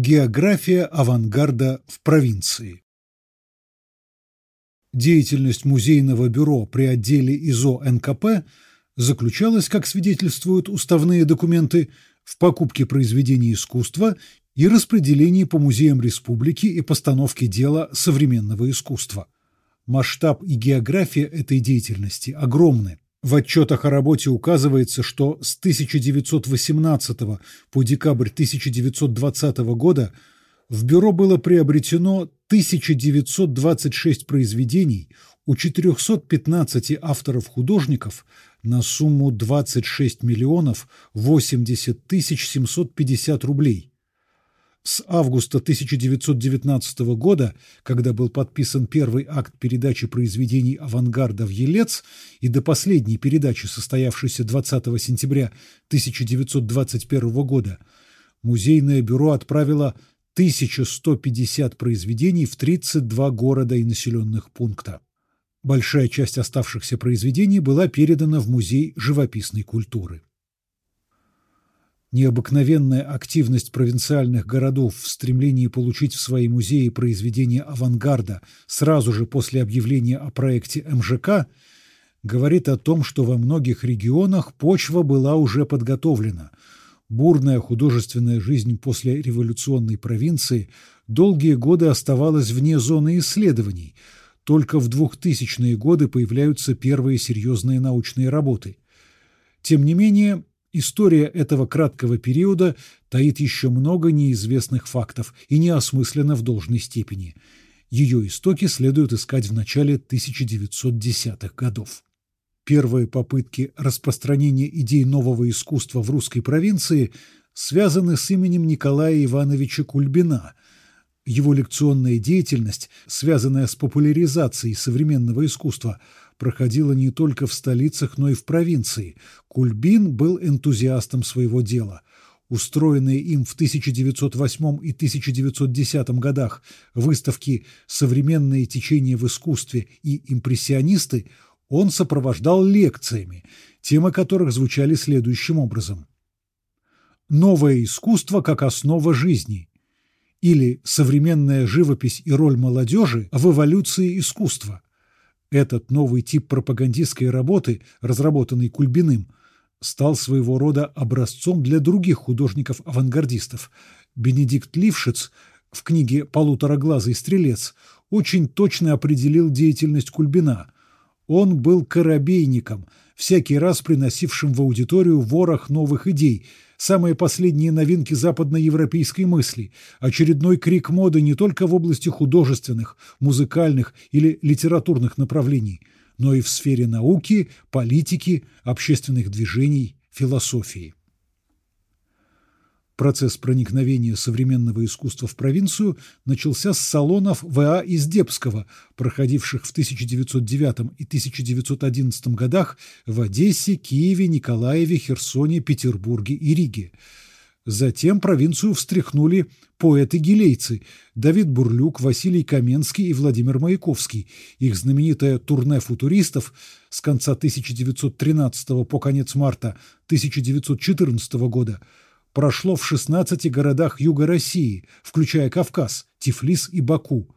География авангарда в провинции Деятельность музейного бюро при отделе ИЗО НКП заключалась, как свидетельствуют уставные документы, в покупке произведений искусства и распределении по музеям республики и постановке дела современного искусства. Масштаб и география этой деятельности огромны. В отчетах о работе указывается, что с 1918 по декабрь 1920 года в бюро было приобретено 1926 произведений у 415 авторов-художников на сумму 26 миллионов 80 тысяч 750 рублей. С августа 1919 года, когда был подписан первый акт передачи произведений авангарда в Елец, и до последней передачи, состоявшейся 20 сентября 1921 года, Музейное бюро отправило 1150 произведений в 32 города и населенных пункта. Большая часть оставшихся произведений была передана в Музей живописной культуры. Необыкновенная активность провинциальных городов в стремлении получить в свои музеи произведения авангарда сразу же после объявления о проекте МЖК говорит о том, что во многих регионах почва была уже подготовлена. Бурная художественная жизнь после революционной провинции долгие годы оставалась вне зоны исследований. Только в 2000-е годы появляются первые серьезные научные работы. Тем не менее, История этого краткого периода таит еще много неизвестных фактов и не осмыслена в должной степени. Ее истоки следует искать в начале 1910-х годов. Первые попытки распространения идей нового искусства в русской провинции связаны с именем Николая Ивановича Кульбина. Его лекционная деятельность, связанная с популяризацией современного искусства – проходила не только в столицах, но и в провинции. Кульбин был энтузиастом своего дела. Устроенные им в 1908 и 1910 годах выставки «Современные течения в искусстве» и «Импрессионисты» он сопровождал лекциями, темы которых звучали следующим образом. «Новое искусство как основа жизни» или «Современная живопись и роль молодежи в эволюции искусства», этот новый тип пропагандистской работы, разработанный Кульбиным, стал своего рода образцом для других художников-авангардистов. Бенедикт Лившиц в книге «Полутораглазый стрелец» очень точно определил деятельность Кульбина. Он был корабейником, всякий раз приносившим в аудиторию ворох новых идей – самые последние новинки западноевропейской мысли, очередной крик моды не только в области художественных, музыкальных или литературных направлений, но и в сфере науки, политики, общественных движений, философии. Процесс проникновения современного искусства в провинцию начался с салонов В.А. Издебского, проходивших в 1909 и 1911 годах в Одессе, Киеве, Николаеве, Херсоне, Петербурге и Риге. Затем провинцию встряхнули поэты-гилейцы Давид Бурлюк, Василий Каменский и Владимир Маяковский. Их знаменитое «Турне футуристов» с конца 1913 по конец марта 1914 года – прошло в 16 городах Юга России, включая Кавказ, Тифлис и Баку.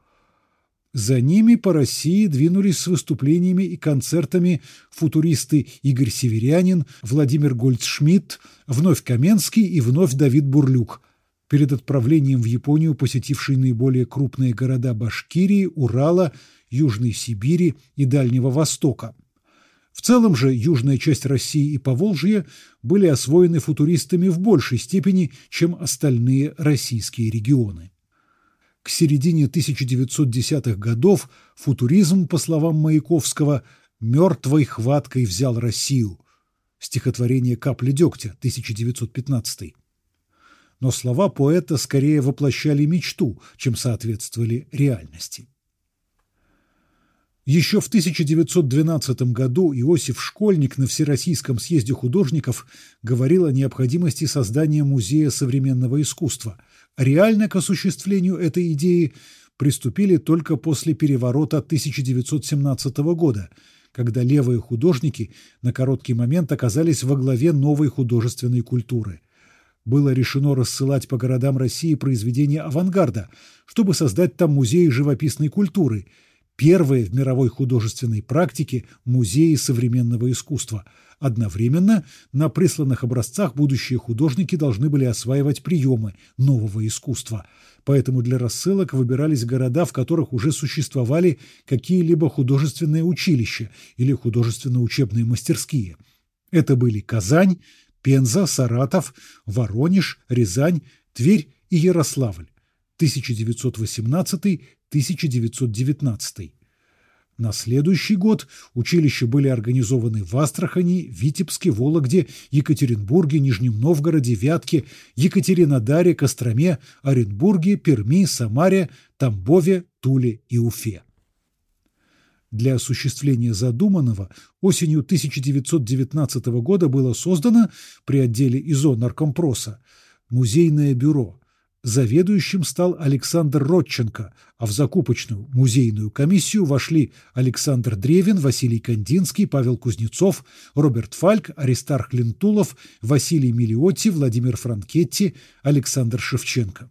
За ними по России двинулись с выступлениями и концертами футуристы Игорь Северянин, Владимир Гольдшмидт, вновь Каменский и вновь Давид Бурлюк. Перед отправлением в Японию посетившие наиболее крупные города Башкирии, Урала, Южной Сибири и Дальнего Востока. В целом же южная часть России и Поволжья были освоены футуристами в большей степени, чем остальные российские регионы. К середине 1910-х годов футуризм, по словам Маяковского, мертвой хваткой взял Россию. Стихотворение «Капли дегтя» 1915. Но слова поэта скорее воплощали мечту, чем соответствовали реальности. Еще в 1912 году Иосиф Школьник на Всероссийском съезде художников говорил о необходимости создания музея современного искусства. Реально к осуществлению этой идеи приступили только после переворота 1917 года, когда левые художники на короткий момент оказались во главе новой художественной культуры. было решено рассылать по городам России произведения авангарда, чтобы создать там музеи живописной культуры, первые в мировой художественной практике музеи современного искусства. Одновременно на присланных образцах будущие художники должны были осваивать приемы нового искусства. Поэтому для рассылок выбирались города, в которых уже существовали какие-либо художественные училища или художественно-учебные мастерские. Это были Казань, Пенза, Саратов, Воронеж, Рязань, Тверь и Ярославль 1918-1919. На следующий год училища были организованы в Астрахани, Витебске, Вологде, Екатеринбурге, Нижнем Новгороде, Вятке, Екатеринодаре, Костроме, Оренбурге, Перми, Самаре, Тамбове, Туле и Уфе. Для осуществления задуманного осенью 1919 года было создано при отделе ИЗО Наркомпроса музейное бюро. Заведующим стал Александр Родченко, а в закупочную музейную комиссию вошли Александр Древин, Василий Кандинский, Павел Кузнецов, Роберт Фальк, Аристарх Лентулов, Василий Миллиотти, Владимир Франкетти, Александр Шевченко.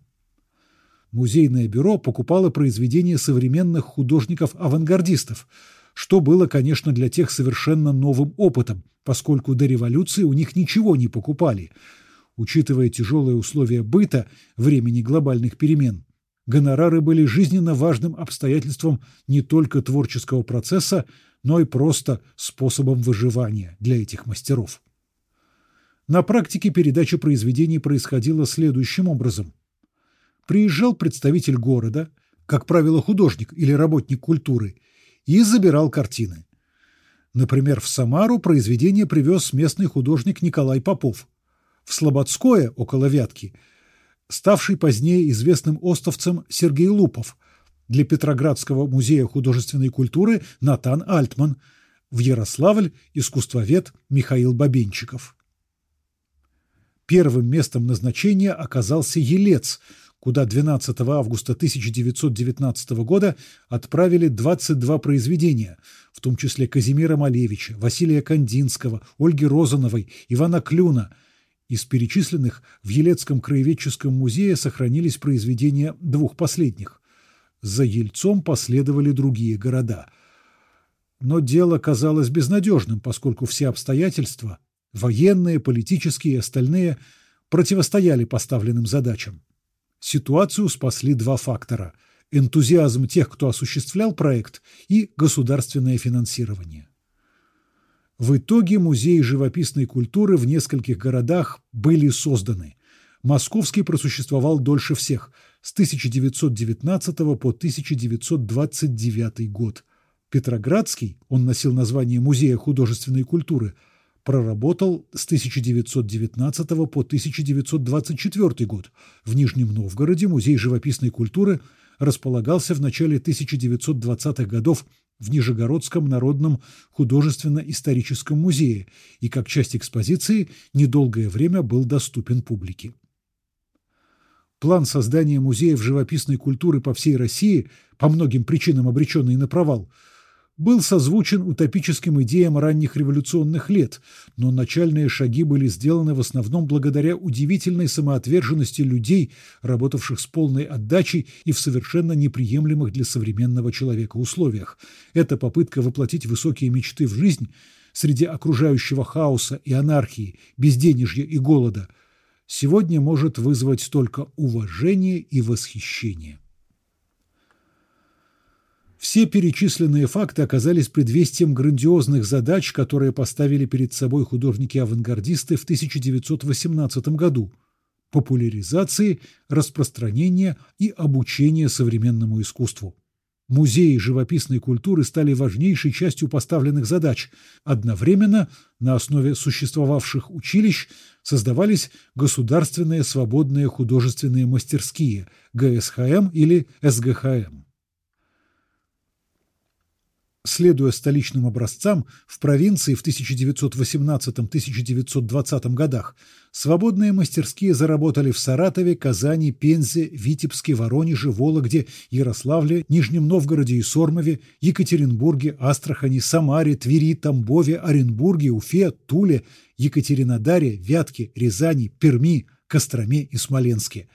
Музейное бюро покупало произведения современных художников-авангардистов, что было, конечно, для тех совершенно новым опытом, поскольку до революции у них ничего не покупали. Учитывая тяжелые условия быта времени глобальных перемен, гонорары были жизненно важным обстоятельством не только творческого процесса, но и просто способом выживания для этих мастеров. На практике передача произведений происходила следующим образом. Приезжал представитель города, как правило, художник или работник культуры, и забирал картины. Например, в Самару произведение привез местный художник Николай Попов. В Слободское, около Вятки, ставший позднее известным остовцем Сергей Лупов, для Петроградского музея художественной культуры Натан Альтман, в Ярославль – искусствовед Михаил Бабенчиков. Первым местом назначения оказался Елец, куда 12 августа 1919 года отправили 22 произведения, в том числе Казимира Малевича, Василия Кандинского, Ольги Розановой, Ивана Клюна. Из перечисленных в Елецком краеведческом музее сохранились произведения двух последних. За Ельцом последовали другие города. Но дело казалось безнадежным, поскольку все обстоятельства – военные, политические и остальные – противостояли поставленным задачам. Ситуацию спасли два фактора – энтузиазм тех, кто осуществлял проект, и государственное финансирование. В итоге музеи живописной культуры в нескольких городах были созданы. Московский просуществовал дольше всех – с 1919 по 1929 год. Петроградский, он носил название Музея художественной культуры – проработал с 1919 по 1924 год. В Нижнем Новгороде музей живописной культуры располагался в начале 1920-х годов в Нижегородском народном художественно-историческом музее и как часть экспозиции недолгое время был доступен публике. План создания музеев живописной культуры по всей России, по многим причинам обреченный на провал – был созвучен утопическим идеям ранних революционных лет, но начальные шаги были сделаны в основном благодаря удивительной самоотверженности людей, работавших с полной отдачей и в совершенно неприемлемых для современного человека условиях. Эта попытка воплотить высокие мечты в жизнь среди окружающего хаоса и анархии, безденежья и голода сегодня может вызвать только уважение и восхищение. Все перечисленные факты оказались предвестием грандиозных задач, которые поставили перед собой художники-авангардисты в 1918 году – популяризации, распространения и обучения современному искусству. Музеи живописной культуры стали важнейшей частью поставленных задач. Одновременно на основе существовавших училищ создавались государственные свободные художественные мастерские – ГСХМ или СГХМ. Следуя столичным образцам, в провинции в 1918-1920 годах свободные мастерские заработали в Саратове, Казани, Пензе, Витебске, Воронеже, Вологде, Ярославле, Нижнем Новгороде и Сормове, Екатеринбурге, Астрахани, Самаре, Твери, Тамбове, Оренбурге, Уфе, Туле, Екатеринодаре, Вятке, Рязани, Перми, Костроме и Смоленске.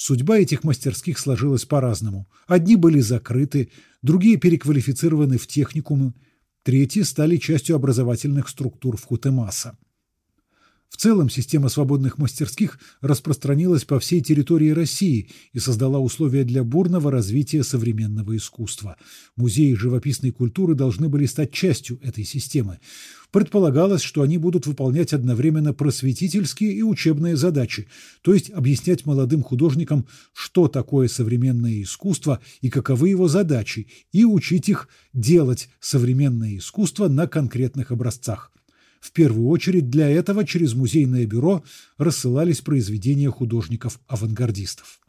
Судьба этих мастерских сложилась по-разному. Одни были закрыты, другие переквалифицированы в техникумы, третьи стали частью образовательных структур в Хутемаса. В целом система свободных мастерских распространилась по всей территории России и создала условия для бурного развития современного искусства. Музеи живописной культуры должны были стать частью этой системы. Предполагалось, что они будут выполнять одновременно просветительские и учебные задачи, то есть объяснять молодым художникам, что такое современное искусство и каковы его задачи, и учить их делать современное искусство на конкретных образцах. В первую очередь для этого через музейное бюро рассылались произведения художников-авангардистов.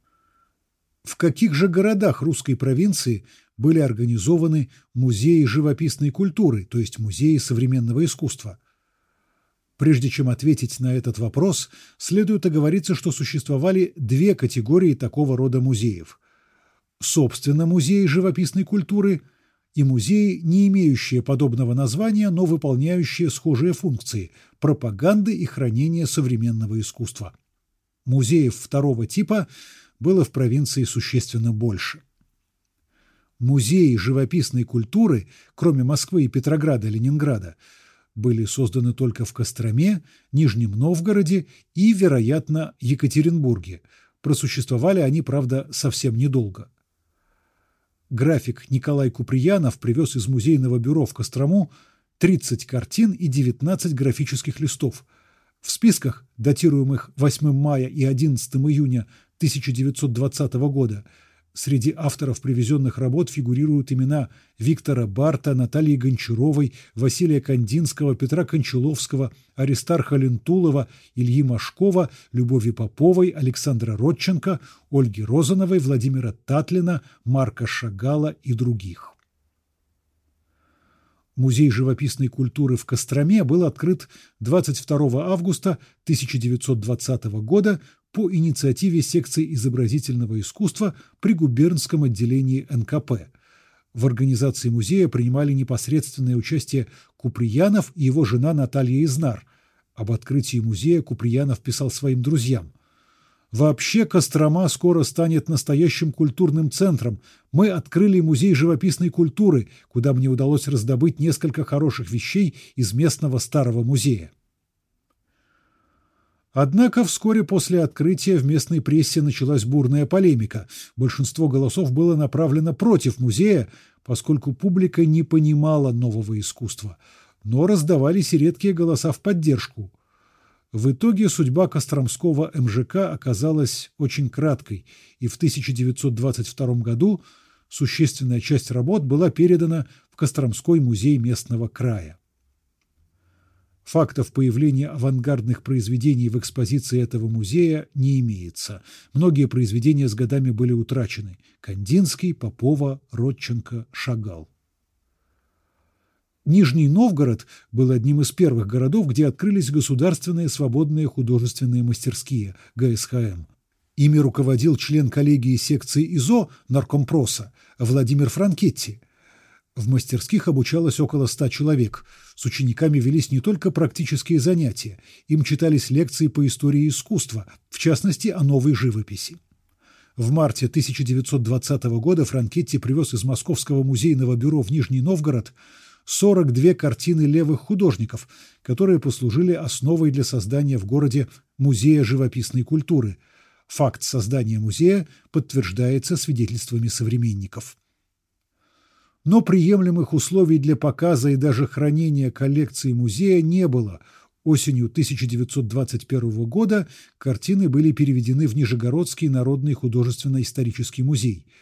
В каких же городах русской провинции были организованы музеи живописной культуры, то есть музеи современного искусства? Прежде чем ответить на этот вопрос, следует оговориться, что существовали две категории такого рода музеев. Собственно, музеи живописной культуры – и музеи, не имеющие подобного названия, но выполняющие схожие функции – пропаганды и хранения современного искусства. Музеев второго типа было в провинции существенно больше. Музеи живописной культуры, кроме Москвы и Петрограда, Ленинграда, были созданы только в Костроме, Нижнем Новгороде и, вероятно, Екатеринбурге. Просуществовали они, правда, совсем недолго. График Николай Куприянов привез из музейного бюро в Кострому 30 картин и 19 графических листов. В списках, датируемых 8 мая и 11 июня 1920 года, Среди авторов привезенных работ фигурируют имена Виктора Барта, Натальи Гончаровой, Василия Кандинского, Петра Кончаловского, Аристарха Лентулова, Ильи Машкова, Любови Поповой, Александра Родченко, Ольги Розановой, Владимира Татлина, Марка Шагала и других. Музей живописной культуры в Костроме был открыт 22 августа 1920 года по инициативе секции изобразительного искусства при губернском отделении НКП. В организации музея принимали непосредственное участие Куприянов и его жена Наталья Изнар. Об открытии музея Куприянов писал своим друзьям. Вообще Кострома скоро станет настоящим культурным центром. Мы открыли музей живописной культуры, куда мне удалось раздобыть несколько хороших вещей из местного старого музея. Однако вскоре после открытия в местной прессе началась бурная полемика. Большинство голосов было направлено против музея, поскольку публика не понимала нового искусства. Но раздавались и редкие голоса в поддержку. В итоге судьба Костромского МЖК оказалась очень краткой, и в 1922 году существенная часть работ была передана в Костромской музей местного края. Фактов появления авангардных произведений в экспозиции этого музея не имеется. Многие произведения с годами были утрачены. Кандинский, Попова, Родченко, Шагал. Нижний Новгород был одним из первых городов, где открылись государственные свободные художественные мастерские ГСХМ. Ими руководил член коллегии секции ИЗО наркомпроса Владимир Франкетти. В мастерских обучалось около ста человек. С учениками велись не только практические занятия, им читались лекции по истории искусства, в частности, о новой живописи. В марте 1920 года Франкетти привез из Московского музейного бюро в Нижний Новгород 42 картины левых художников, которые послужили основой для создания в городе Музея живописной культуры. Факт создания музея подтверждается свидетельствами современников. Но приемлемых условий для показа и даже хранения коллекции музея не было. Осенью 1921 года картины были переведены в Нижегородский народный художественно-исторический музей –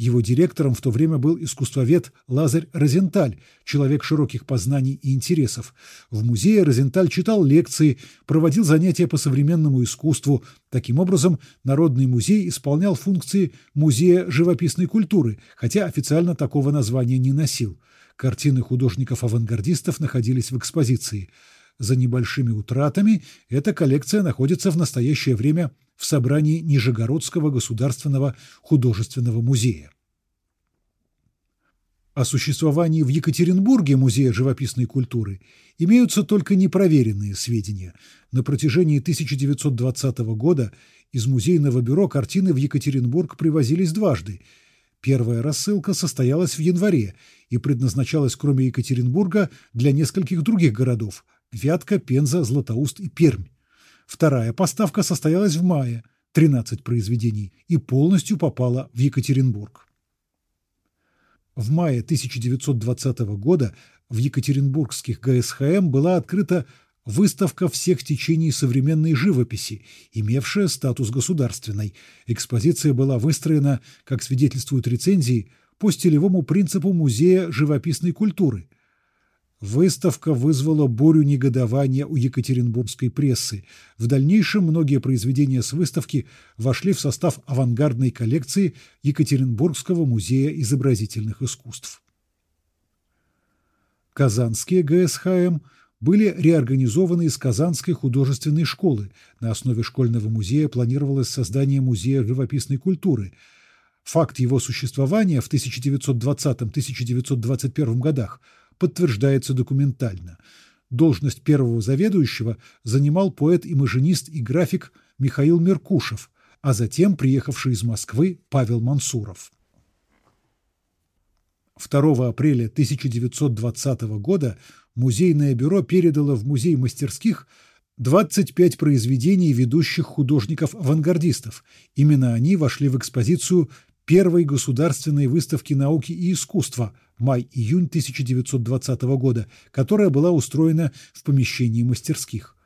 его директором в то время был искусствовед Лазарь Розенталь, человек широких познаний и интересов. В музее Розенталь читал лекции, проводил занятия по современному искусству. Таким образом, Народный музей исполнял функции музея живописной культуры, хотя официально такого названия не носил. Картины художников-авангардистов находились в экспозиции. За небольшими утратами эта коллекция находится в настоящее время в собрании Нижегородского государственного художественного музея. О существовании в Екатеринбурге Музея живописной культуры имеются только непроверенные сведения. На протяжении 1920 года из музейного бюро картины в Екатеринбург привозились дважды. Первая рассылка состоялась в январе и предназначалась, кроме Екатеринбурга, для нескольких других городов – Вятка, Пенза, Златоуст и Пермь. Вторая поставка состоялась в мае – 13 произведений – и полностью попала в Екатеринбург. В мае 1920 года в Екатеринбургских ГСХМ была открыта выставка всех течений современной живописи, имевшая статус государственной. Экспозиция была выстроена, как свидетельствуют рецензии, по стилевому принципу Музея живописной культуры – Выставка вызвала бурю негодования у екатеринбургской прессы. В дальнейшем многие произведения с выставки вошли в состав авангардной коллекции Екатеринбургского музея изобразительных искусств. Казанские ГСХМ были реорганизованы из Казанской художественной школы. На основе школьного музея планировалось создание музея живописной культуры. Факт его существования в 1920-1921 годах – подтверждается документально. Должность первого заведующего занимал поэт и маженист и график Михаил Меркушев, а затем приехавший из Москвы Павел Мансуров. 2 апреля 1920 года музейное бюро передало в Музей мастерских 25 произведений ведущих художников-авангардистов. Именно они вошли в экспозицию первой государственной выставки науки и искусства май-июнь 1920 года, которая была устроена в помещении мастерских.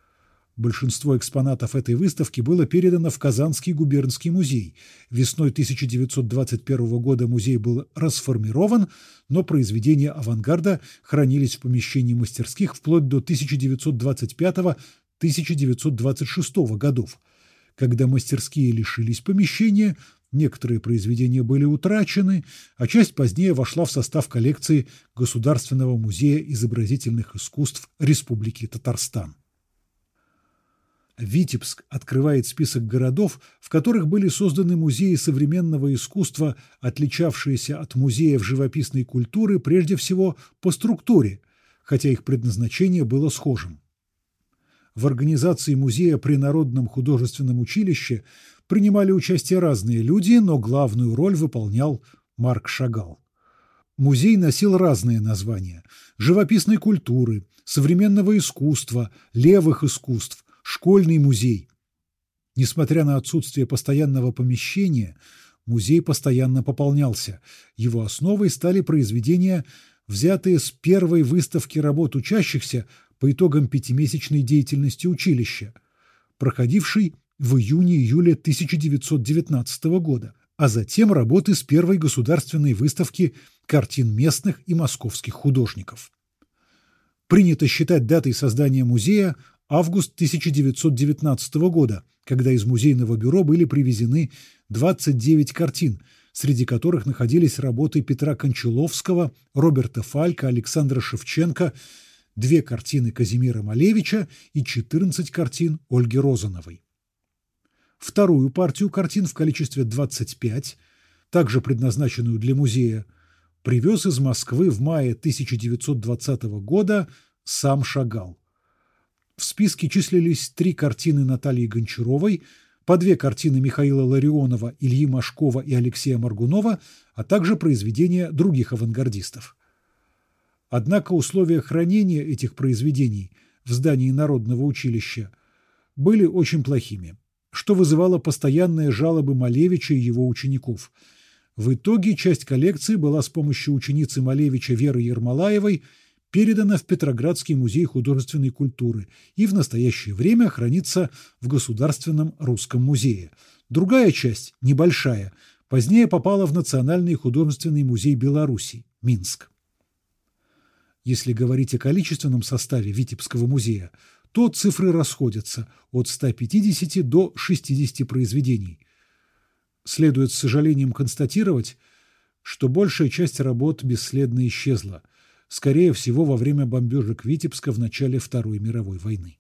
Большинство экспонатов этой выставки было передано в Казанский губернский музей. Весной 1921 года музей был расформирован, но произведения авангарда хранились в помещении мастерских вплоть до 1925-1926 годов. Когда мастерские лишились помещения, Некоторые произведения были утрачены, а часть позднее вошла в состав коллекции Государственного музея изобразительных искусств Республики Татарстан. Витебск открывает список городов, в которых были созданы музеи современного искусства, отличавшиеся от музеев живописной культуры прежде всего по структуре, хотя их предназначение было схожим. В организации музея при Народном художественном училище принимали участие разные люди, но главную роль выполнял Марк Шагал. Музей носил разные названия – живописной культуры, современного искусства, левых искусств, школьный музей. Несмотря на отсутствие постоянного помещения, музей постоянно пополнялся. Его основой стали произведения, взятые с первой выставки работ учащихся по итогам пятимесячной деятельности училища, проходившей в июне-июле 1919 года, а затем работы с первой государственной выставки картин местных и московских художников. Принято считать датой создания музея август 1919 года, когда из музейного бюро были привезены 29 картин, среди которых находились работы Петра Кончаловского, Роберта Фалька, Александра Шевченко, две картины Казимира Малевича и 14 картин Ольги Розановой. Вторую партию картин в количестве 25, также предназначенную для музея, привез из Москвы в мае 1920 года сам Шагал. В списке числились три картины Натальи Гончаровой, по две картины Михаила Ларионова, Ильи Машкова и Алексея Маргунова, а также произведения других авангардистов. Однако условия хранения этих произведений в здании Народного училища были очень плохими что вызывало постоянные жалобы Малевича и его учеников. В итоге часть коллекции была с помощью ученицы Малевича Веры Ермолаевой передана в Петроградский музей художественной культуры и в настоящее время хранится в Государственном русском музее. Другая часть, небольшая, позднее попала в Национальный художественный музей Беларуси, Минск. Если говорить о количественном составе Витебского музея, то цифры расходятся от 150 до 60 произведений. Следует с сожалением констатировать, что большая часть работ бесследно исчезла, скорее всего, во время бомбежек Витебска в начале Второй мировой войны.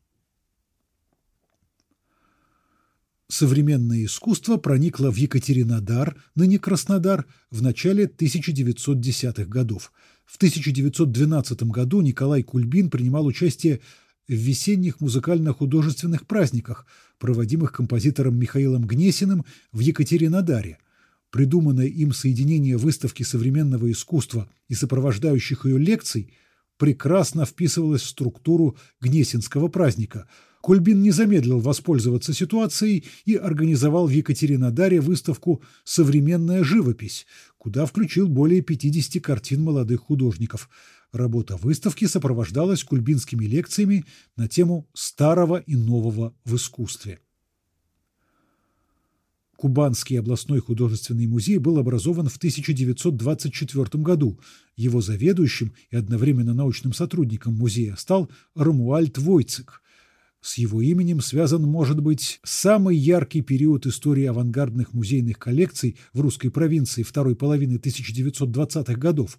Современное искусство проникло в Екатеринодар, ныне Краснодар, в начале 1910-х годов. В 1912 году Николай Кульбин принимал участие в весенних музыкально-художественных праздниках, проводимых композитором Михаилом Гнесиным в Екатеринодаре. Придуманное им соединение выставки современного искусства и сопровождающих ее лекций прекрасно вписывалось в структуру Гнесинского праздника – Кульбин не замедлил воспользоваться ситуацией и организовал в Екатеринодаре выставку «Современная живопись», куда включил более 50 картин молодых художников. Работа выставки сопровождалась кульбинскими лекциями на тему старого и нового в искусстве. Кубанский областной художественный музей был образован в 1924 году. Его заведующим и одновременно научным сотрудником музея стал Рамуальд Войцек – с его именем связан, может быть, самый яркий период истории авангардных музейных коллекций в русской провинции второй половины 1920-х годов,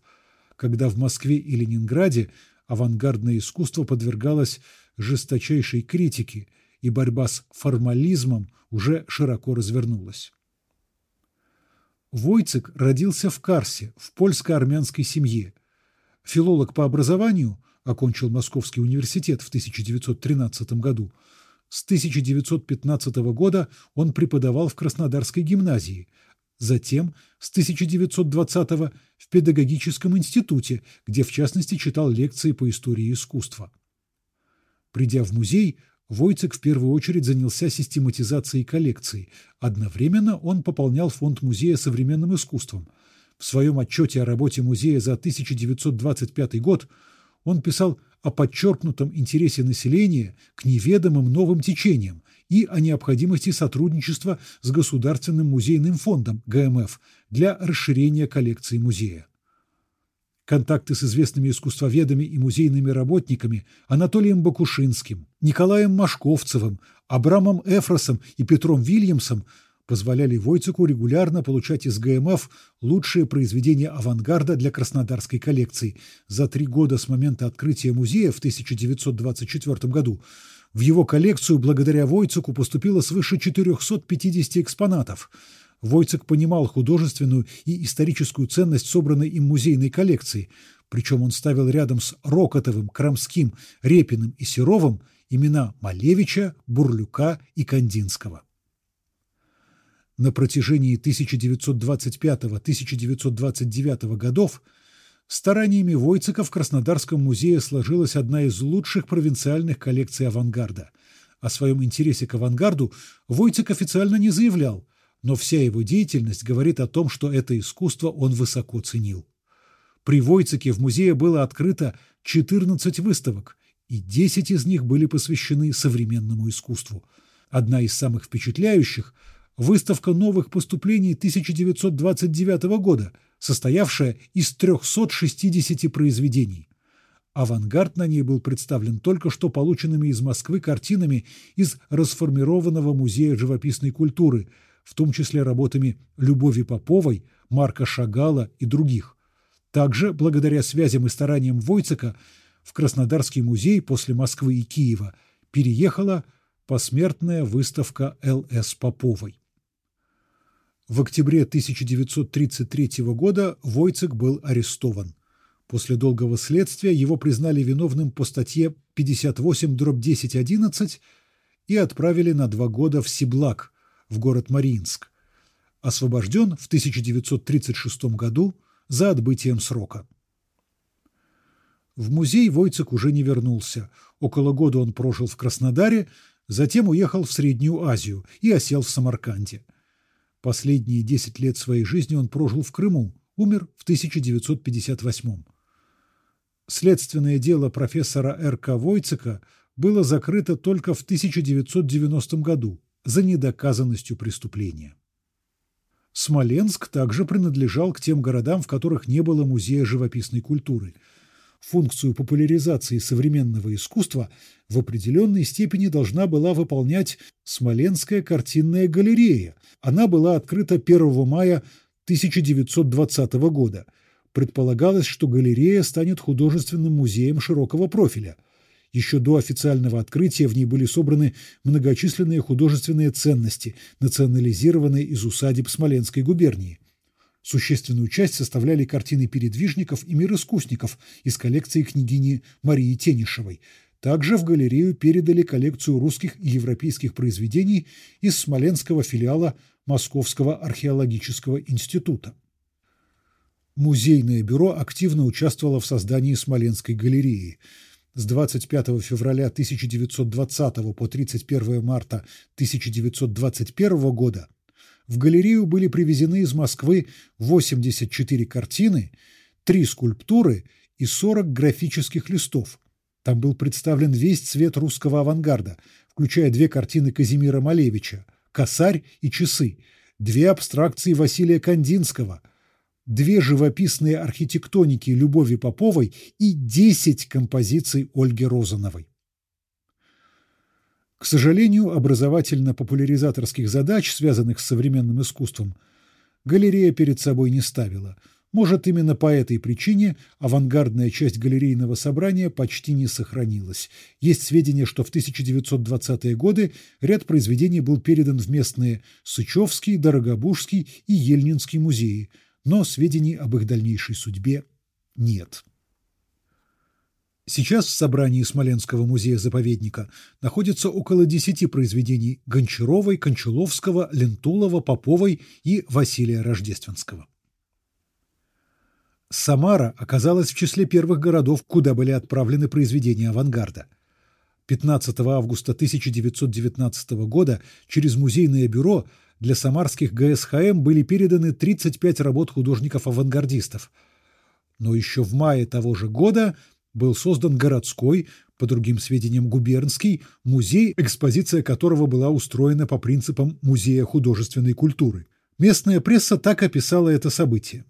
когда в Москве и Ленинграде авангардное искусство подвергалось жесточайшей критике, и борьба с формализмом уже широко развернулась. Войцек родился в Карсе, в польско-армянской семье. Филолог по образованию, окончил Московский университет в 1913 году. С 1915 года он преподавал в Краснодарской гимназии, затем с 1920 в педагогическом институте, где в частности читал лекции по истории искусства. Придя в музей, Войцек в первую очередь занялся систематизацией коллекций. Одновременно он пополнял фонд музея современным искусством. В своем отчете о работе музея за 1925 год он писал о подчеркнутом интересе населения к неведомым новым течениям и о необходимости сотрудничества с Государственным музейным фондом ГМФ для расширения коллекции музея. Контакты с известными искусствоведами и музейными работниками Анатолием Бакушинским, Николаем Машковцевым, Абрамом Эфросом и Петром Вильямсом позволяли Войцеку регулярно получать из ГМФ лучшие произведения авангарда для краснодарской коллекции. За три года с момента открытия музея в 1924 году в его коллекцию благодаря Войцеку поступило свыше 450 экспонатов. Войцек понимал художественную и историческую ценность собранной им музейной коллекции, причем он ставил рядом с Рокотовым, Крамским, Репиным и Серовым имена Малевича, Бурлюка и Кандинского. На протяжении 1925-1929 годов стараниями Войцека в Краснодарском музее сложилась одна из лучших провинциальных коллекций авангарда. О своем интересе к авангарду Войцек официально не заявлял, но вся его деятельность говорит о том, что это искусство он высоко ценил. При Войцеке в музее было открыто 14 выставок, и 10 из них были посвящены современному искусству. Одна из самых впечатляющих – выставка новых поступлений 1929 года, состоявшая из 360 произведений. Авангард на ней был представлен только что полученными из Москвы картинами из расформированного музея живописной культуры, в том числе работами Любови Поповой, Марка Шагала и других. Также, благодаря связям и стараниям Войцека, в Краснодарский музей после Москвы и Киева переехала посмертная выставка Л.С. Поповой. В октябре 1933 года Войцек был арестован. После долгого следствия его признали виновным по статье 58-1011 и отправили на два года в Сиблак, в город Мариинск. Освобожден в 1936 году за отбытием срока. В музей Войцек уже не вернулся. Около года он прожил в Краснодаре, затем уехал в Среднюю Азию и осел в Самарканде. Последние 10 лет своей жизни он прожил в Крыму, умер в 1958 Следственное дело профессора Р.К. Войцека было закрыто только в 1990 году за недоказанностью преступления. Смоленск также принадлежал к тем городам, в которых не было музея живописной культуры – функцию популяризации современного искусства в определенной степени должна была выполнять Смоленская картинная галерея. Она была открыта 1 мая 1920 года. Предполагалось, что галерея станет художественным музеем широкого профиля. Еще до официального открытия в ней были собраны многочисленные художественные ценности, национализированные из усадеб Смоленской губернии. Существенную часть составляли картины передвижников и мир искусников из коллекции княгини Марии Тенишевой. Также в галерею передали коллекцию русских и европейских произведений из смоленского филиала Московского археологического института. Музейное бюро активно участвовало в создании Смоленской галереи – с 25 февраля 1920 по 31 марта 1921 года в галерею были привезены из Москвы 84 картины, 3 скульптуры и 40 графических листов. Там был представлен весь цвет русского авангарда, включая две картины Казимира Малевича «Косарь» и «Часы», две абстракции Василия Кандинского – две живописные архитектоники Любови Поповой и 10 композиций Ольги Розановой. К сожалению, образовательно-популяризаторских задач, связанных с современным искусством, галерея перед собой не ставила. Может, именно по этой причине авангардная часть галерейного собрания почти не сохранилась. Есть сведения, что в 1920-е годы ряд произведений был передан в местные Сычевский, Дорогобужский и Ельнинский музеи – но сведений об их дальнейшей судьбе нет. Сейчас в собрании Смоленского музея-заповедника находится около десяти произведений Гончаровой, Кончаловского, Лентулова, Поповой и Василия Рождественского. Самара оказалась в числе первых городов, куда были отправлены произведения авангарда. 15 августа 1919 года через музейное бюро – для самарских ГСХМ были переданы 35 работ художников-авангардистов. Но еще в мае того же года был создан городской, по другим сведениям губернский, музей, экспозиция которого была устроена по принципам Музея художественной культуры. Местная пресса так описала это событие.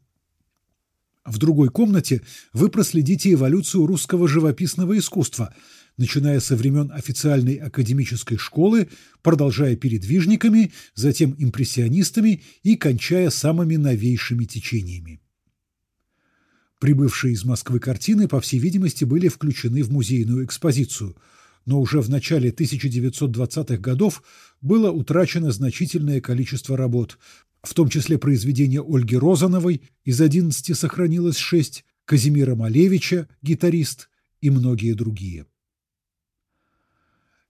В другой комнате вы проследите эволюцию русского живописного искусства – начиная со времен официальной академической школы, продолжая передвижниками, затем импрессионистами и кончая самыми новейшими течениями. Прибывшие из Москвы картины, по всей видимости, были включены в музейную экспозицию, но уже в начале 1920-х годов было утрачено значительное количество работ, в том числе произведения Ольги Розановой, из 11 сохранилось 6, Казимира Малевича, гитарист и многие другие.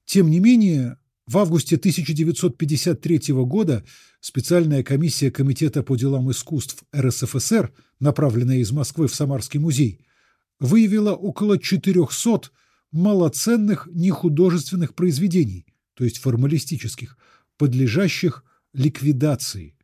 Тем не менее, в августе 1953 года специальная комиссия Комитета по делам искусств РСФСР, направленная из Москвы в Самарский музей, выявила около 400 малоценных нехудожественных произведений, то есть формалистических, подлежащих ликвидации.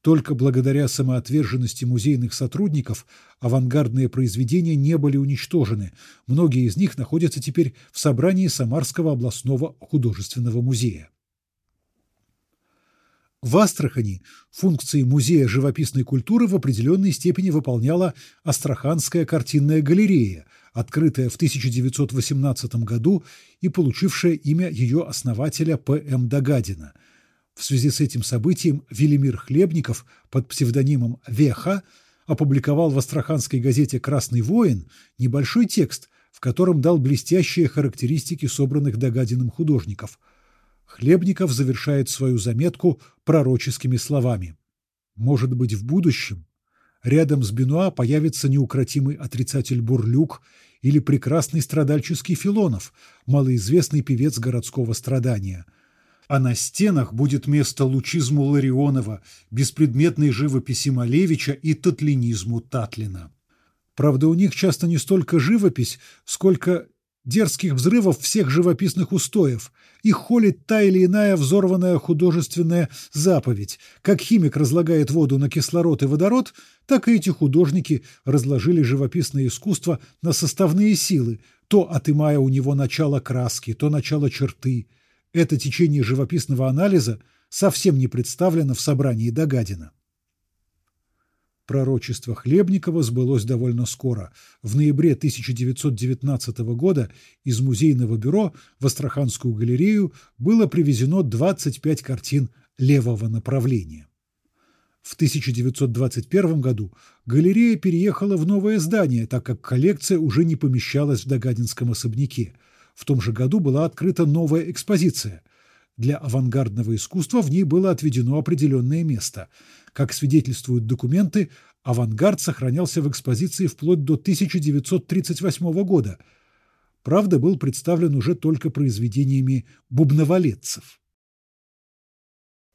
Только благодаря самоотверженности музейных сотрудников авангардные произведения не были уничтожены. Многие из них находятся теперь в собрании Самарского областного художественного музея. В Астрахани функции Музея живописной культуры в определенной степени выполняла Астраханская картинная галерея, открытая в 1918 году и получившая имя ее основателя П.М. Догадина – в связи с этим событием Велимир Хлебников под псевдонимом Веха опубликовал в астраханской газете «Красный воин» небольшой текст, в котором дал блестящие характеристики собранных Догадиным художников. Хлебников завершает свою заметку пророческими словами. «Может быть, в будущем рядом с Бенуа появится неукротимый отрицатель Бурлюк или прекрасный страдальческий Филонов, малоизвестный певец городского страдания – а на стенах будет место лучизму Ларионова, беспредметной живописи Малевича и татлинизму Татлина. Правда, у них часто не столько живопись, сколько дерзких взрывов всех живописных устоев. Их холит та или иная взорванная художественная заповедь. Как химик разлагает воду на кислород и водород, так и эти художники разложили живописное искусство на составные силы, то отымая у него начало краски, то начало черты, это течение живописного анализа совсем не представлено в собрании Дагадина. Пророчество Хлебникова сбылось довольно скоро. В ноябре 1919 года из музейного бюро в Астраханскую галерею было привезено 25 картин левого направления. В 1921 году галерея переехала в новое здание, так как коллекция уже не помещалась в Дагадинском особняке – В том же году была открыта новая экспозиция. Для авангардного искусства в ней было отведено определенное место. Как свидетельствуют документы, авангард сохранялся в экспозиции вплоть до 1938 года. Правда, был представлен уже только произведениями бубновалетцев.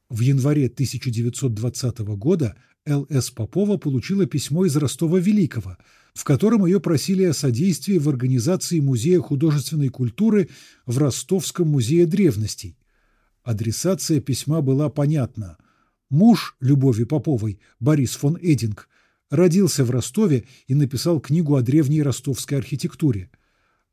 В январе 1920 года Л.С. Попова получила письмо из Ростова-Великого, в котором ее просили о содействии в организации Музея художественной культуры в Ростовском музее древностей. Адресация письма была понятна. Муж Любови Поповой, Борис фон Эдинг, родился в Ростове и написал книгу о древней ростовской архитектуре.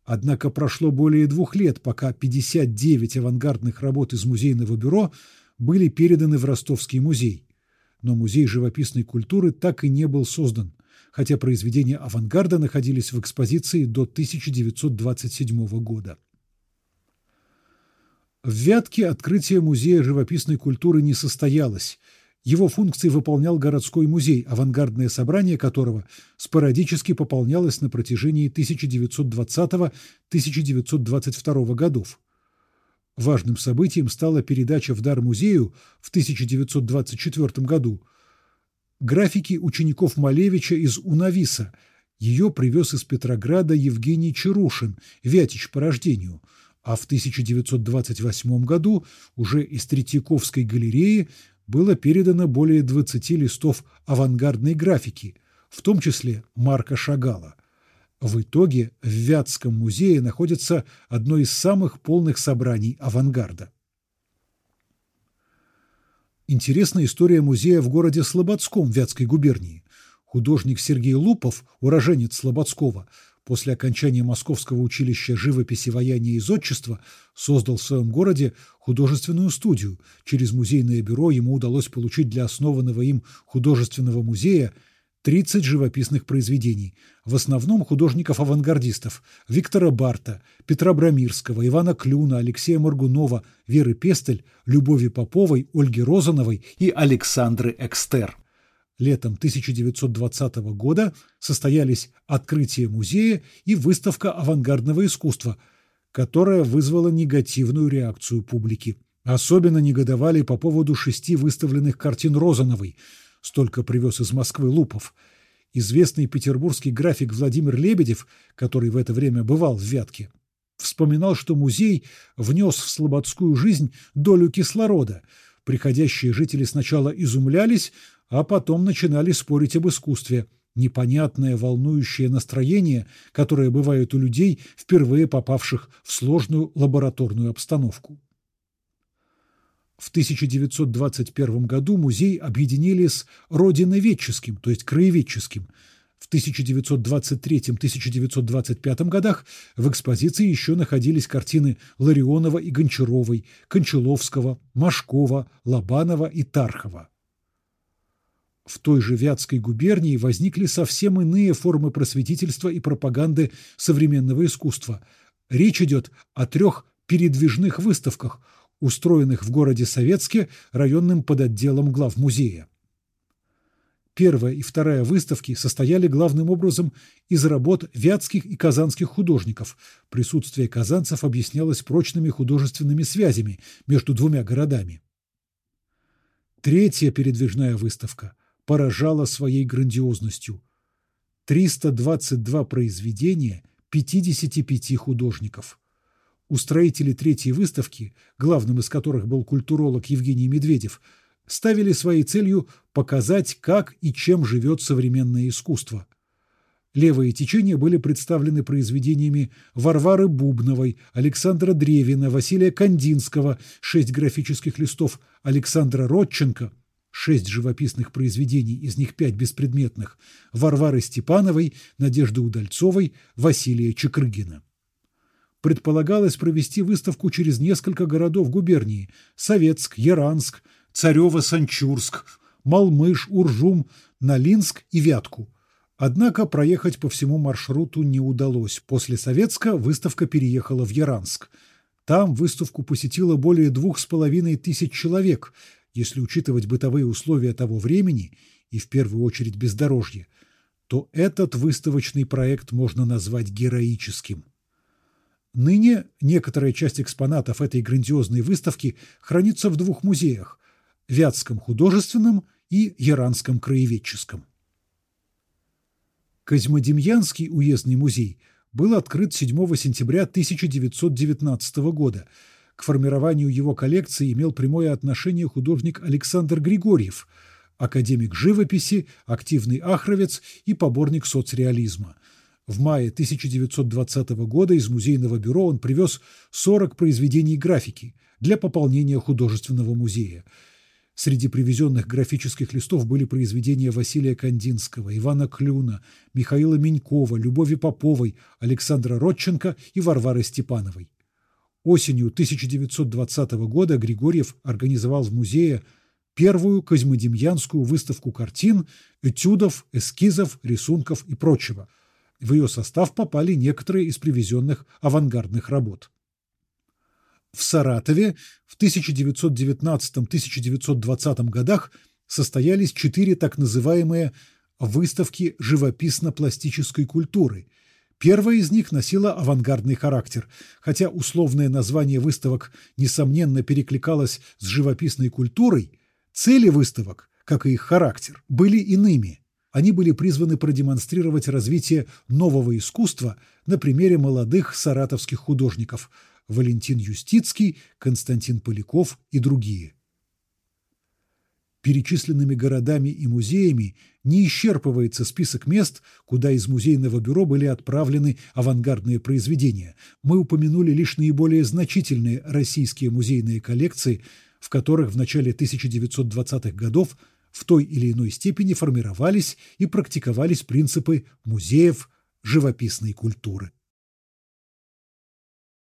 Однако прошло более двух лет, пока 59 авангардных работ из музейного бюро были переданы в Ростовский музей но Музей живописной культуры так и не был создан, хотя произведения авангарда находились в экспозиции до 1927 года. В Вятке открытие Музея живописной культуры не состоялось. Его функции выполнял городской музей, авангардное собрание которого спорадически пополнялось на протяжении 1920-1922 годов. Важным событием стала передача в дар музею в 1924 году графики учеников Малевича из Унависа. Ее привез из Петрограда Евгений Чарушин, Вятич по рождению, а в 1928 году уже из Третьяковской галереи было передано более 20 листов авангардной графики, в том числе Марка Шагала. В итоге в Вятском музее находится одно из самых полных собраний авангарда. Интересная история музея в городе Слободском Вятской губернии. Художник Сергей Лупов, уроженец Слободского, после окончания Московского училища живописи, ваяния и зодчества создал в своем городе художественную студию. Через музейное бюро ему удалось получить для основанного им художественного музея 30 живописных произведений, в основном художников-авангардистов Виктора Барта, Петра Брамирского, Ивана Клюна, Алексея Моргунова, Веры Пестель, Любови Поповой, Ольги Розановой и Александры Экстер. Летом 1920 года состоялись открытие музея и выставка авангардного искусства, которая вызвала негативную реакцию публики. Особенно негодовали по поводу шести выставленных картин Розановой – столько привез из Москвы Лупов. Известный петербургский график Владимир Лебедев, который в это время бывал в Вятке, вспоминал, что музей внес в слободскую жизнь долю кислорода. Приходящие жители сначала изумлялись, а потом начинали спорить об искусстве. Непонятное волнующее настроение, которое бывает у людей, впервые попавших в сложную лабораторную обстановку. В 1921 году музей объединили с родиноведческим, то есть краеведческим. В 1923-1925 годах в экспозиции еще находились картины Ларионова и Гончаровой, Кончаловского, Машкова, Лобанова и Тархова. В той же Вятской губернии возникли совсем иные формы просветительства и пропаганды современного искусства. Речь идет о трех передвижных выставках – устроенных в городе Советске районным подотделом главмузея. Первая и вторая выставки состояли главным образом из работ вятских и казанских художников. Присутствие казанцев объяснялось прочными художественными связями между двумя городами. Третья передвижная выставка поражала своей грандиозностью. 322 произведения 55 художников – Устроители третьей выставки, главным из которых был культуролог Евгений Медведев, ставили своей целью показать, как и чем живет современное искусство. Левые течения были представлены произведениями Варвары Бубновой, Александра Древина, Василия Кандинского, шесть графических листов Александра Родченко, шесть живописных произведений, из них пять беспредметных, Варвары Степановой, Надежды Удальцовой, Василия Чекрыгина предполагалось провести выставку через несколько городов губернии – Советск, Яранск, Царево-Санчурск, Малмыш, Уржум, Налинск и Вятку. Однако проехать по всему маршруту не удалось. После Советска выставка переехала в Яранск. Там выставку посетило более двух с половиной тысяч человек, если учитывать бытовые условия того времени и в первую очередь бездорожье, то этот выставочный проект можно назвать героическим. Ныне некоторая часть экспонатов этой грандиозной выставки хранится в двух музеях – Вятском художественном и Яранском краеведческом. Козьмодемьянский уездный музей был открыт 7 сентября 1919 года. К формированию его коллекции имел прямое отношение художник Александр Григорьев, академик живописи, активный ахровец и поборник соцреализма – в мае 1920 года из музейного бюро он привез 40 произведений графики для пополнения художественного музея. Среди привезенных графических листов были произведения Василия Кандинского, Ивана Клюна, Михаила Менькова, Любови Поповой, Александра Родченко и Варвары Степановой. Осенью 1920 года Григорьев организовал в музее первую козьмодемьянскую выставку картин, этюдов, эскизов, рисунков и прочего – в ее состав попали некоторые из привезенных авангардных работ. В Саратове в 1919-1920 годах состоялись четыре так называемые выставки живописно-пластической культуры. Первая из них носила авангардный характер, хотя условное название выставок несомненно перекликалось с живописной культурой, цели выставок, как и их характер, были иными – они были призваны продемонстрировать развитие нового искусства на примере молодых саратовских художников Валентин Юстицкий, Константин Поляков и другие. Перечисленными городами и музеями не исчерпывается список мест, куда из музейного бюро были отправлены авангардные произведения. Мы упомянули лишь наиболее значительные российские музейные коллекции, в которых в начале 1920-х годов в той или иной степени формировались и практиковались принципы музеев живописной культуры.